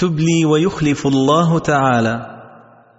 تبلي ويخلف الله تعالى.